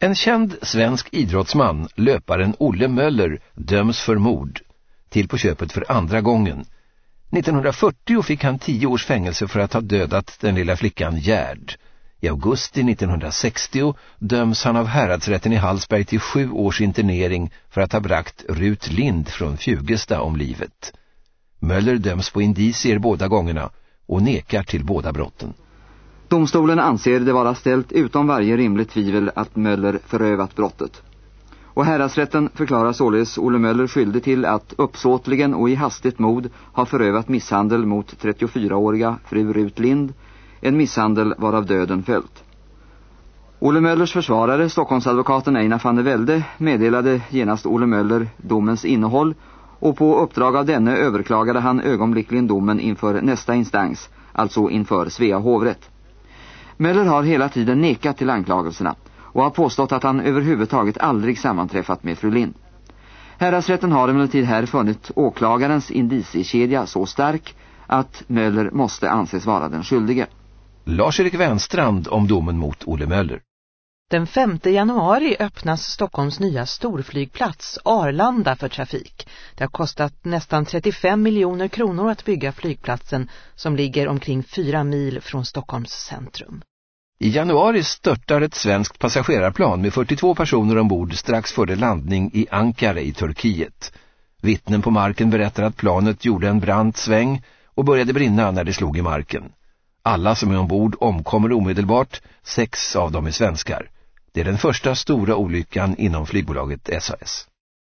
En känd svensk idrottsman, löparen Olle Möller, döms för mord. Till på köpet för andra gången. 1940 fick han tio års fängelse för att ha dödat den lilla flickan Gerd. I augusti 1960 döms han av häradsrätten i Hallsberg till sju års internering för att ha bragt Rut Lind från Fjugesta om livet. Möller döms på indicier båda gångerna och nekar till båda brotten. Domstolen anser det vara ställt utom varje rimligt tvivel att Möller förövat brottet. Och häradsrätten förklarar således Olle Möller skyldig till att uppsåtligen och i hastigt mod ha förövat misshandel mot 34-åriga fru Rut Lind, en misshandel varav döden följt. Olle Möllers försvarare, Stockholmsadvokaten Einar van der Velde, meddelade genast Olle Möller domens innehåll och på uppdrag av denne överklagade han ögonblickligen domen inför nästa instans, alltså inför Svea hovrätt. Möller har hela tiden nekat till anklagelserna och har påstått att han överhuvudtaget aldrig sammanträffat med fru Lind. Häradsrätten har emellertid här funnit åklagarens indiciekedja så stark att Möller måste anses vara den skyldige. Lars-Erik Wenstrand om domen mot Olle Möller. Den 5 januari öppnas Stockholms nya storflygplats Arlanda för trafik. Det har kostat nästan 35 miljoner kronor att bygga flygplatsen som ligger omkring fyra mil från Stockholms centrum. I januari störtar ett svenskt passagerarplan med 42 personer ombord strax före landning i Ankara i Turkiet. Vittnen på marken berättar att planet gjorde en brant sväng och började brinna när det slog i marken. Alla som är ombord omkommer omedelbart, sex av dem är svenskar. Det är den första stora olyckan inom flygbolaget SAS.